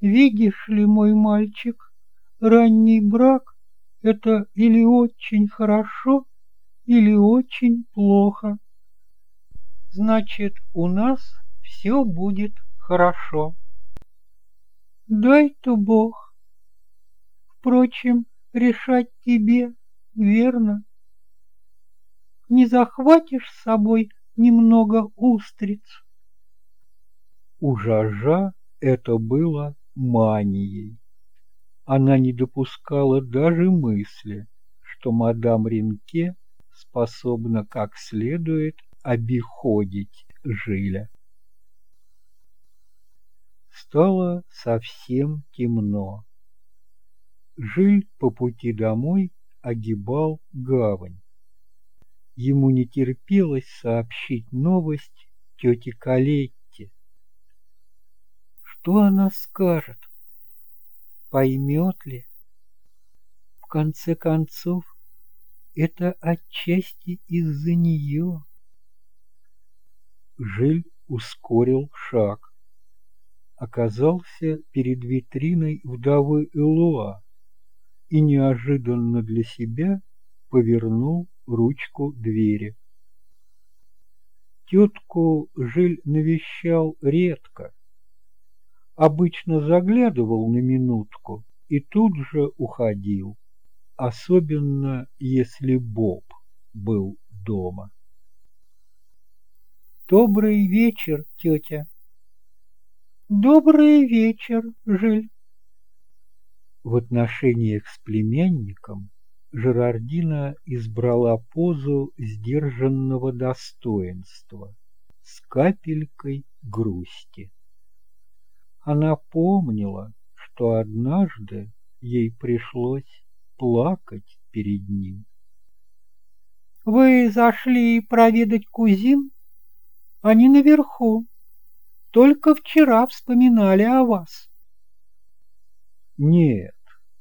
Видишь ли, мой мальчик, ранний брак — это или очень хорошо, или очень плохо. Значит, у нас все будет хорошо. Дай-то Бог. Впрочем, решать тебе, верно? Не захватишь с собой немного устриц? У Жажа это было манией. Она не допускала даже мысли, что мадам Ренке способна как следует обиходить Жиля. Стало совсем темно. Жиль по пути домой огибал гавань. Ему не терпелось сообщить новость тете Калетте. Что она скажет? Поймет ли? В конце концов, это отчасти из-за нее. Жиль ускорил шаг. Оказался перед витриной вдовы Элуа и неожиданно для себя повернул ручку двери. Тетку Жиль навещал редко. Обычно заглядывал на минутку и тут же уходил, особенно если Боб был дома. Добрый вечер, тетя. Добрый вечер, Жиль. В отношениях с племянником Жерардина избрала позу сдержанного достоинства с капелькой грусти. Она помнила, что однажды ей пришлось плакать перед ним. «Вы зашли проведать кузин? Они наверху. Только вчера вспоминали о вас». «Нет,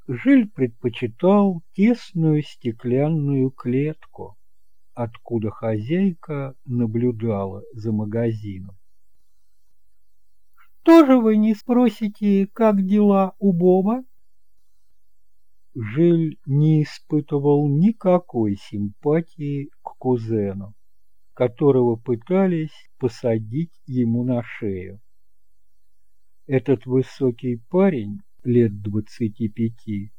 Жиль предпочитал тесную стеклянную клетку, откуда хозяйка наблюдала за магазином. «Что же вы не спросите, как дела у Боба?» Жиль не испытывал никакой симпатии к кузену, которого пытались посадить ему на шею. Этот высокий парень лет двадцати пяти,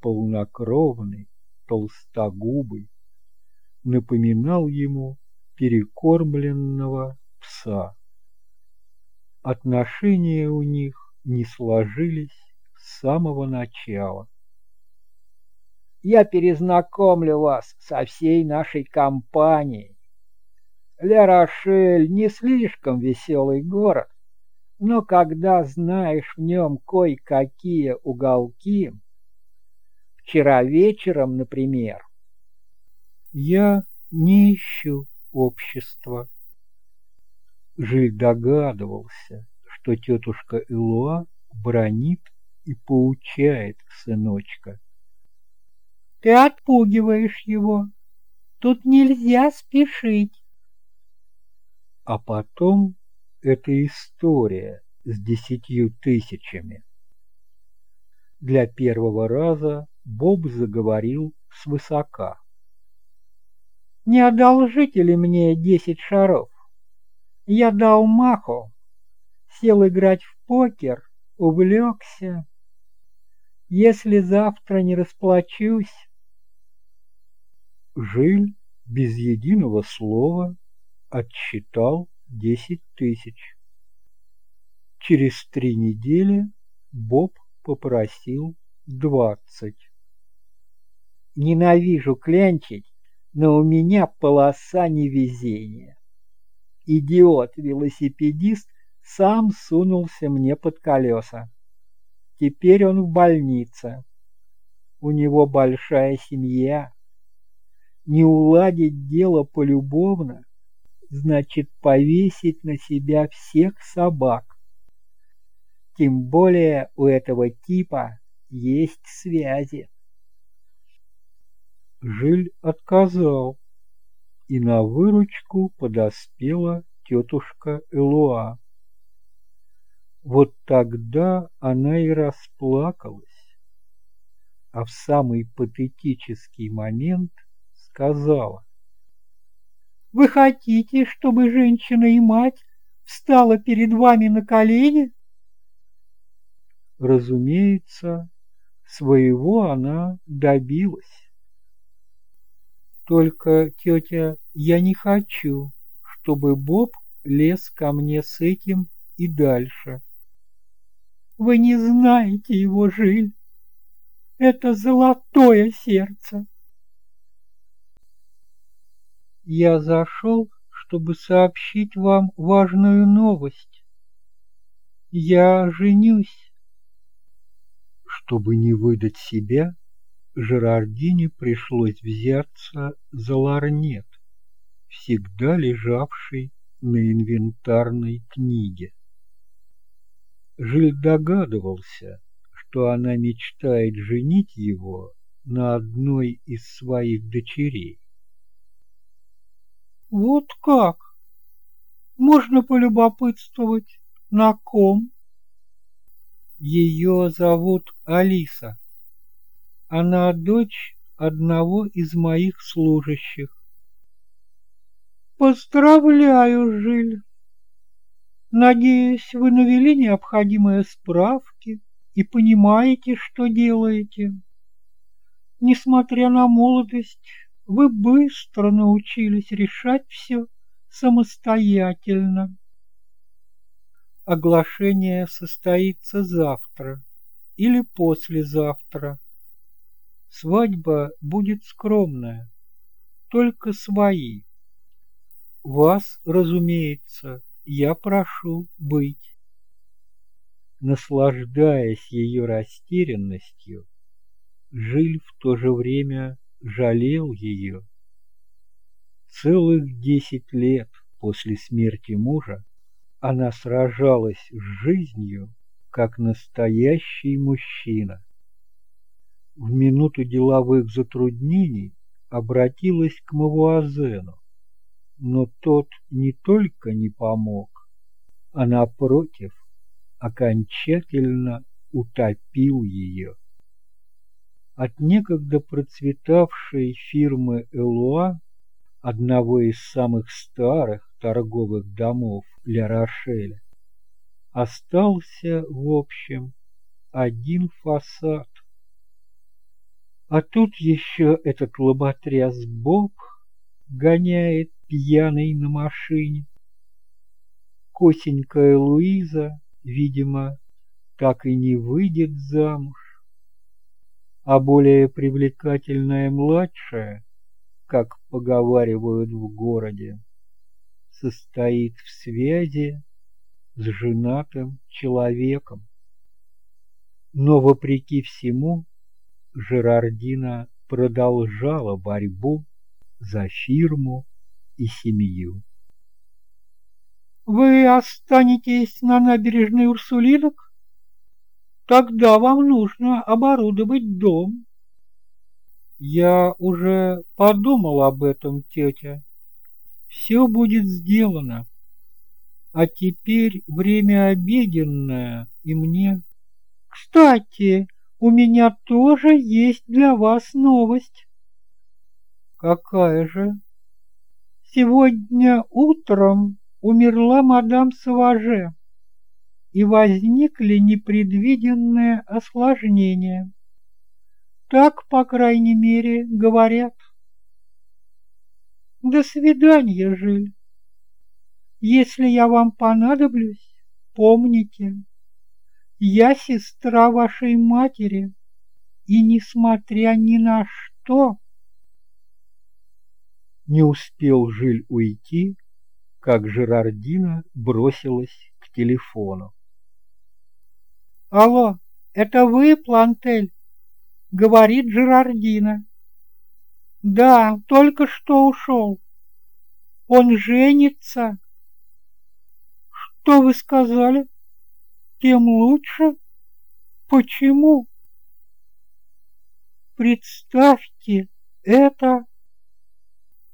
полнокровный, толстогубый, напоминал ему перекормленного пса. Отношения у них не сложились с самого начала. Я перезнакомлю вас со всей нашей компанией. Ля-Рошель не слишком веселый город, но когда знаешь в нем кое-какие уголки, вчера вечером, например, я не ищу общества. Жиль догадывался, что тетушка Элуа бронит и поучает сыночка. Ты отпугиваешь его. Тут нельзя спешить. А потом эта история с десятью тысячами. Для первого раза Боб заговорил свысока. «Не одолжите ли мне десять шаров? Я дал маху, сел играть в покер, увлекся. Если завтра не расплачусь...» Жиль без единого слова отсчитал десять тысяч. Через три недели Боб попросил двадцать. Ненавижу клянчить, но у меня полоса невезения. Идиот-велосипедист сам сунулся мне под колеса. Теперь он в больнице. У него большая семья. Не уладить дело полюбовно значит повесить на себя всех собак. Тем более у этого типа есть связи. Жиль отказал, и на выручку подоспела тетушка Элуа. Вот тогда она и расплакалась, а в самый патетический момент сказала. «Вы хотите, чтобы женщина и мать встала перед вами на колени?» Разумеется, своего она добилась. Только, тетя, я не хочу, чтобы Боб лез ко мне с этим и дальше. Вы не знаете его, Жиль. Это золотое сердце. Я зашел, чтобы сообщить вам важную новость. Я женюсь. Чтобы не выдать себя, Жерардине пришлось взяться за ларнет, всегда лежавший на инвентарной книге. Жиль догадывался, что она мечтает женить его на одной из своих дочерей. Вот как? Можно полюбопытствовать, на ком? Ее зовут Алиса. Она дочь одного из моих служащих. Поздравляю, Жиль. Надеюсь, вы навели необходимые справки и понимаете, что делаете. Несмотря на молодость, вы быстро научились решать все самостоятельно. Оглашение состоится завтра или послезавтра. Свадьба будет скромная, только свои. Вас, разумеется, я прошу быть. Наслаждаясь ее растерянностью, Жиль в то же время жалел ее. Целых десять лет после смерти мужа она сражалась с жизнью, как настоящий мужчина. В минуту деловых затруднений обратилась к Мавуазену, но тот не только не помог, а напротив окончательно утопил ее. От некогда процветавшей фирмы «Элуа», одного из самых старых торговых домов Ля Рошеля, остался, в общем, один фасад. А тут еще этот лоботряс Боб гоняет пьяный на машине. Косенькая Луиза, видимо, так и не выйдет замуж. А более привлекательная младшая, как поговаривают в городе, состоит в связи с женатым человеком. Но, вопреки всему, Жерардина продолжала борьбу за фирму и семью. «Вы останетесь на набережной Урсулинок? Тогда вам нужно оборудовать дом». «Я уже подумал об этом, тетя. Все будет сделано. А теперь время обеденное, и мне... Кстати, у меня тоже есть для вас новость. Какая же? Сегодня утром умерла мадам Саваже, и возникли непредвиденные осложнения. Так, по крайней мере, говорят. До свидания, Жиль. Если я вам понадоблюсь, помните, я сестра вашей матери, и, несмотря ни на что... Не успел Жиль уйти, как Жерардина бросилась к телефону. «Алло, это вы, Плантель?» — говорит Жерардина. Да, только что ушел. Он женится. Что вы сказали? Тем лучше. Почему? Представьте это.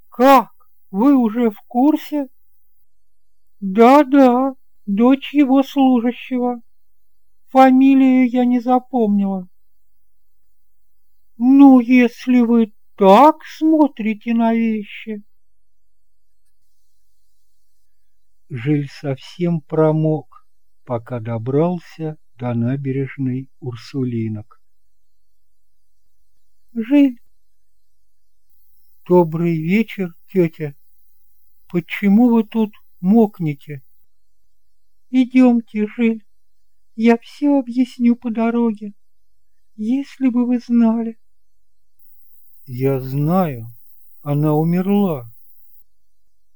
Как? Вы уже в курсе? Да-да, дочь его служащего. Фамилию я не запомнила. Ну, если вы так смотрите на вещи. Жиль совсем промок, пока добрался до набережной Урсулинок. Жиль. Добрый вечер, тетя. Почему вы тут мокнете? Идемте, Жиль. Я все объясню по дороге. Если бы вы знали. Я знаю, она умерла.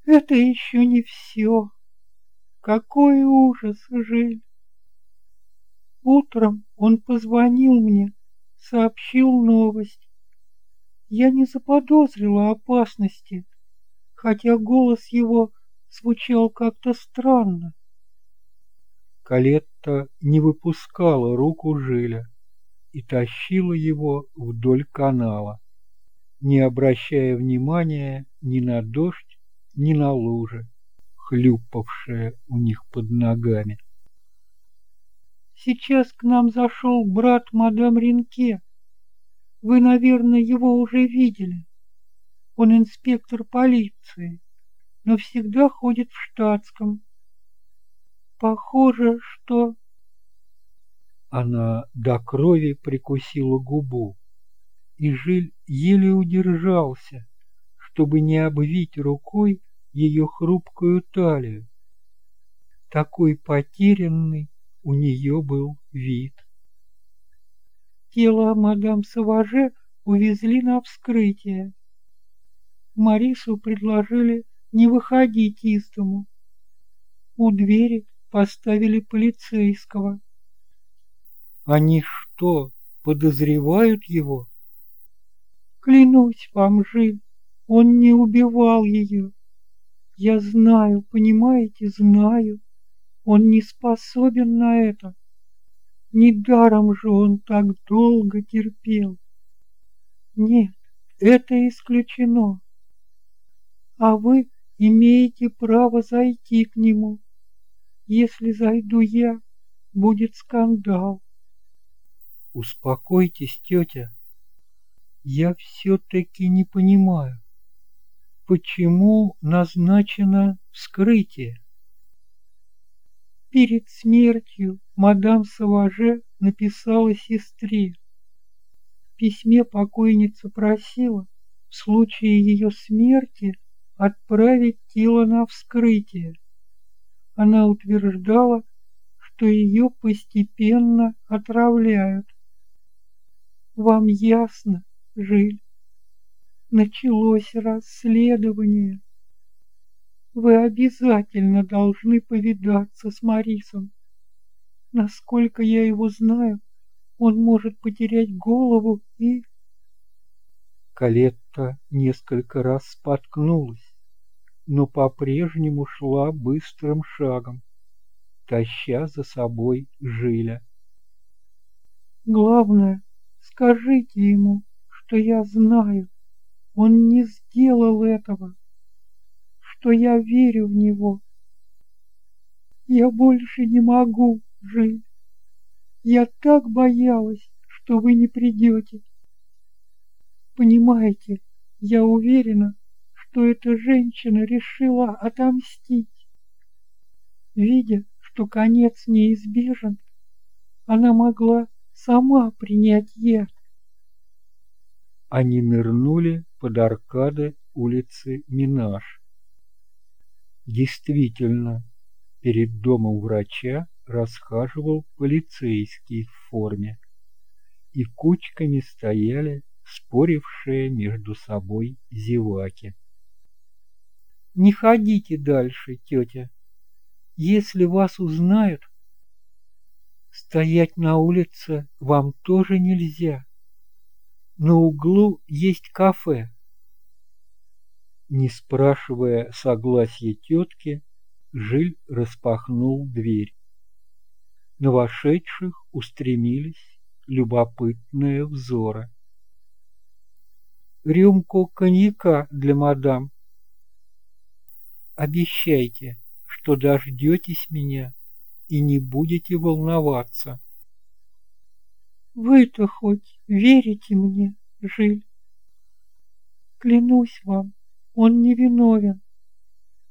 Это еще не все. Какой ужас, Жиль. Утром он позвонил мне, сообщил новость. Я не заподозрила опасности, хотя голос его звучал как-то странно. Калетта не выпускала руку Жиля и тащила его вдоль канала, не обращая внимания ни на дождь, ни на лужи, хлюпавшие у них под ногами. Сейчас к нам зашел брат мадам Ренке. Вы, наверное, его уже видели. Он инспектор полиции, но всегда ходит в штатском. Похоже, что... Она до крови прикусила губу, и Жиль еле удержался, чтобы не обвить рукой ее хрупкую талию. Такой потерянный у нее был вид. Тело мадам Саваже увезли на вскрытие. Марису предложили не выходить из дому. У двери поставили полицейского. Они что, подозревают его? Клянусь вам, Жиль, он не убивал ее. Я знаю, понимаете, знаю. Он не способен на это. Недаром же он так долго терпел. Нет, это исключено. А вы имеете право зайти к нему. Если зайду я, будет скандал. Успокойтесь, тетя. Я все-таки не понимаю, почему назначено вскрытие. Перед смертью мадам Саваже написала сестре. В письме покойница просила в случае ее смерти отправить тело на вскрытие. Она утверждала, что ее постепенно отравляют. Вам ясно, Жиль? Началось расследование. Вы обязательно должны повидаться с Марисом. Насколько я его знаю, он может потерять голову и... Калетта несколько раз споткнулась, но по-прежнему шла быстрым шагом, таща за собой Жиля. Главное, скажите ему, что я знаю, он не сделал этого, что я верю в него. Я больше не могу жить. Я так боялась, что вы не придете. Понимаете, я уверена, что эта женщина решила отомстить. Видя, что конец неизбежен, она могла сама принять яд. Они нырнули под аркады улицы Минаж. Действительно, перед домом врача расхаживал полицейский в форме, и кучками стояли спорившие между собой зеваки. «Не ходите дальше, тетя. Если вас узнают, стоять на улице вам тоже нельзя. На углу есть кафе». Не спрашивая согласия тетки, Жиль распахнул дверь. На вошедших устремились любопытные взоры рюмку коньяка для мадам. Обещайте, что дождетесь меня и не будете волноваться. Вы-то хоть верите мне, Жиль? Клянусь вам, он не виновен.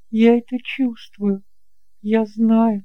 Я это чувствую, я знаю.